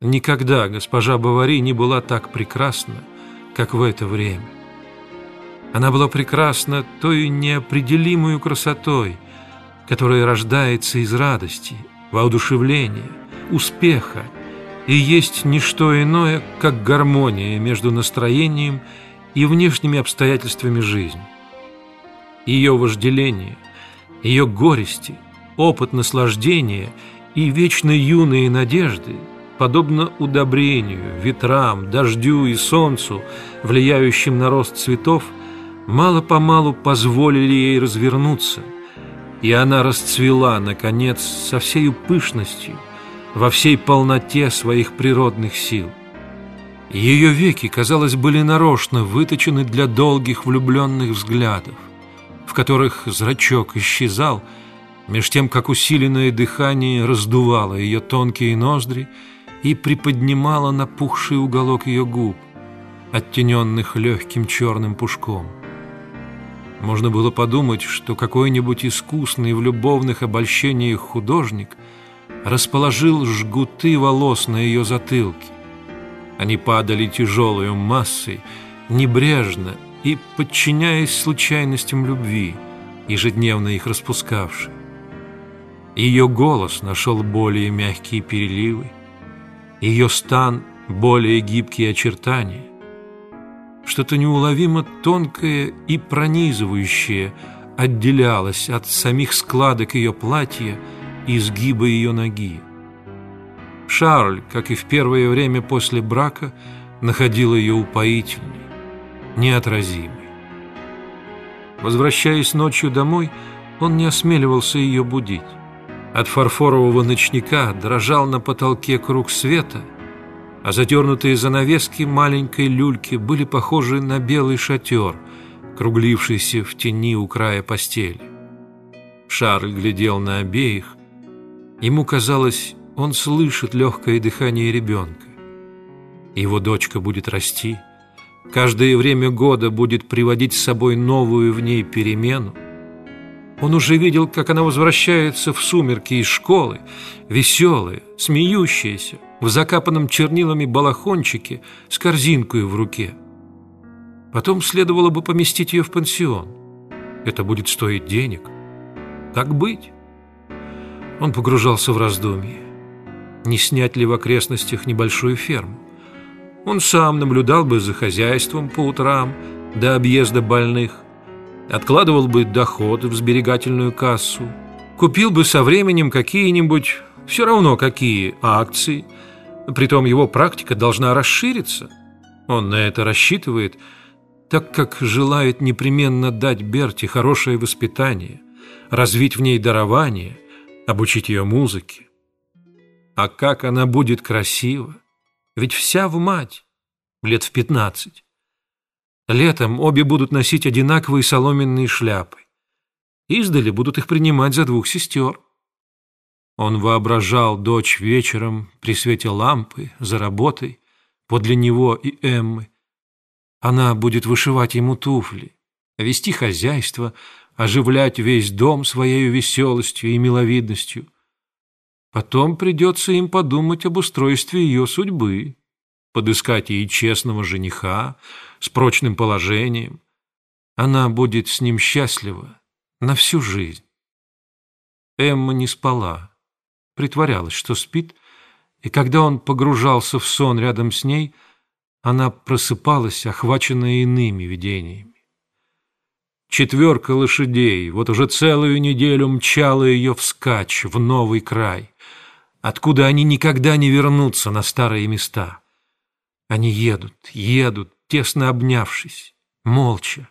Никогда госпожа Бавари не была так прекрасна, как в это время. Она была прекрасна той неопределимой красотой, которая рождается из радости, воодушевления, успеха и есть не что иное, как гармония между настроением и внешними обстоятельствами жизни. Ее вожделение, ее горести, опыт наслаждения и вечно юные надежды – подобно удобрению, ветрам, дождю и солнцу, влияющим на рост цветов, мало-помалу позволили ей развернуться, и она расцвела, наконец, со всей пышностью, во всей полноте своих природных сил. Ее веки, казалось, были нарочно выточены для долгих влюбленных взглядов, в которых зрачок исчезал, меж тем, как усиленное дыхание раздувало ее тонкие ноздри и приподнимала напухший уголок ее губ, оттененных легким черным пушком. Можно было подумать, что какой-нибудь искусный в любовных обольщениях художник расположил жгуты волос на ее затылке. Они падали тяжелой массой, небрежно и подчиняясь случайностям любви, ежедневно их распускавшей. Ее голос нашел более мягкие переливы, ее стан более гибкие очертания. Что-то неуловимо тонкое и пронизывающее отделялось от самих складок ее платья и изгиба ее ноги. Шарль, как и в первое время после брака, находил ее упоительной, неотразимой. Возвращаясь ночью домой, он не осмеливался ее будить. От фарфорового ночника дрожал на потолке круг света, а задернутые занавески маленькой люльки были похожи на белый шатер, круглившийся в тени у края постели. Шарль глядел на обеих. Ему казалось, он слышит легкое дыхание ребенка. Его дочка будет расти, каждое время года будет приводить с собой новую в ней перемену, он уже видел, как она возвращается в сумерки из школы, веселая, смеющаяся, в закапанном чернилами балахончике с корзинкой в руке. Потом следовало бы поместить ее в пансион. Это будет стоить денег. Как быть? Он погружался в раздумье. Не снять ли в окрестностях небольшую ферму? Он сам наблюдал бы за хозяйством по утрам до объезда больных, откладывал бы доход в сберегательную кассу, купил бы со временем какие-нибудь, все равно какие, акции. Притом его практика должна расшириться. Он на это рассчитывает, так как желает непременно дать Берти хорошее воспитание, развить в ней дарование, обучить ее музыке. А как она будет красива! Ведь вся в мать, лет в пятнадцать. Летом обе будут носить одинаковые соломенные шляпы. Издали будут их принимать за двух сестер. Он воображал дочь вечером при свете лампы, за работой, подле него и Эммы. Она будет вышивать ему туфли, вести хозяйство, оживлять весь дом своей веселостью и миловидностью. Потом придется им подумать об устройстве ее судьбы подыскать ей честного жениха с прочным положением. Она будет с ним счастлива на всю жизнь. Эмма не спала, притворялась, что спит, и когда он погружался в сон рядом с ней, она просыпалась, охваченная иными видениями. Четверка лошадей вот уже целую неделю мчала ее вскачь в новый край, откуда они никогда не вернутся на старые места. Они едут, едут, тесно обнявшись, молча.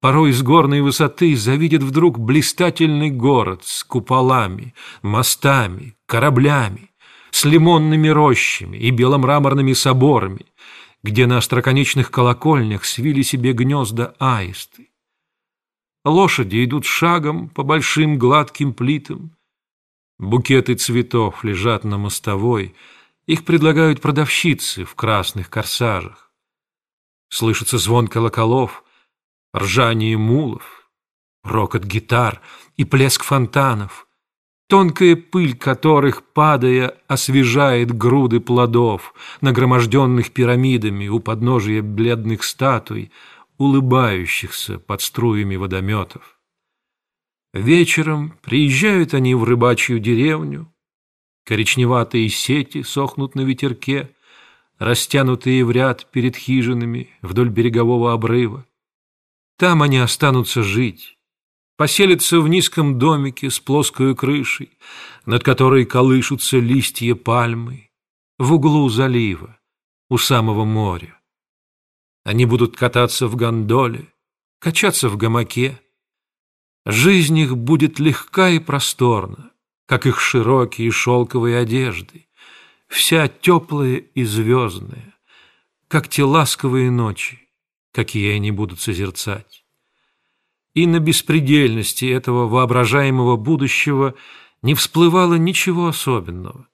Порой с горной высоты завидят вдруг блистательный город с куполами, мостами, кораблями, с лимонными рощами и беломраморными соборами, где на остроконечных колокольнях свили себе гнезда аисты. Лошади идут шагом по большим гладким плитам. Букеты цветов лежат на мостовой — их предлагают продавщицы в красных корсажах. Слышится звон колоколов, ржание мулов, рокот гитар и плеск фонтанов. тонкая пыль которых, падая, освежает груды плодов, нагроможденных пирамидами у подножия бледных статуй, улыбающихся под струями водометов. Вечером приезжают они в рыбачью деревню, коричневатые сети сохнут на ветерке, растянутые в ряд перед хижинами вдоль берегового обрыва. Там они останутся жить, поселятся в низком домике с плоской крышей, над которой колышутся листья пальмы, в углу залива, у самого моря. Они будут кататься в гондоле, качаться в гамаке. Жизнь их будет легка и просторна, как их широкие шелковые одежды, вся теплая и звездная, как те ласковые ночи, какие они будут созерцать. И на беспредельности этого воображаемого будущего не всплывало ничего особенного.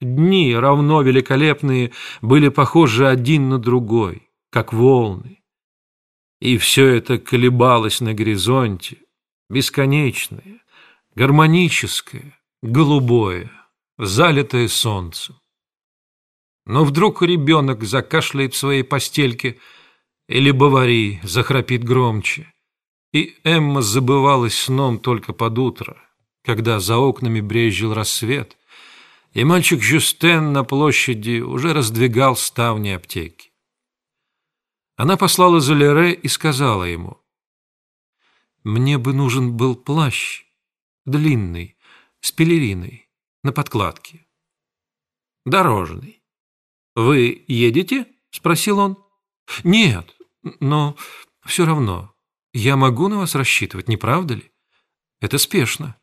Дни, равно великолепные, были похожи один на другой, как волны. И все это колебалось на горизонте, бесконечное, гармоническое, голубое, залитое солнцем. Но вдруг ребенок закашляет в своей постельке, или Бавари захрапит громче, и Эмма забывалась сном только под утро, когда за окнами брезжил рассвет, и мальчик Жюстен на площади уже раздвигал ставни аптеки. Она послала за Лере и сказала ему, «Мне бы нужен был плащ, длинный, с пелериной, на подкладке. Дорожный. «Вы едете?» — спросил он. «Нет, но все равно. Я могу на вас рассчитывать, не правда ли? Это спешно».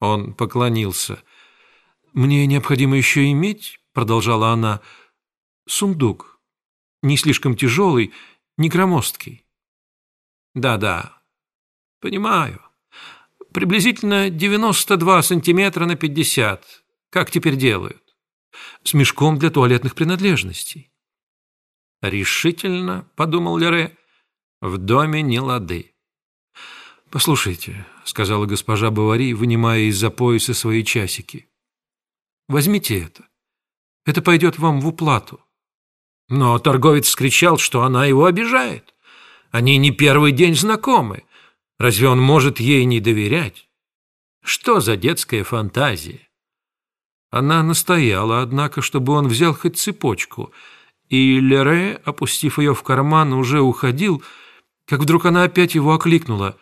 Он поклонился. «Мне необходимо еще иметь, — продолжала она, — сундук, не слишком тяжелый, не громоздкий». «Да-да, понимаю. Приблизительно 92 сантиметра на 50. Как теперь делают? С мешком для туалетных принадлежностей. Решительно, подумал Лере, в доме не лады. «Послушайте», — сказала госпожа Бавари, вынимая из-за пояса свои часики. «Возьмите это. Это пойдет вам в уплату». Но торговец скричал, что она его обижает. Они не первый день знакомы. Разве он может ей не доверять? Что за детская фантазия? Она настояла, однако, чтобы он взял хоть цепочку, и Лере, опустив ее в карман, уже уходил, как вдруг она опять его окликнула.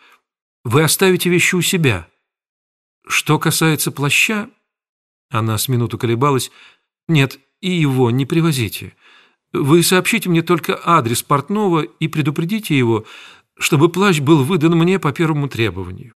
«Вы оставите вещи у себя». Что касается плаща, она с минуту колебалась, «Нет, и его не привозите. Вы сообщите мне только адрес портного и предупредите его, чтобы плащ был выдан мне по первому требованию.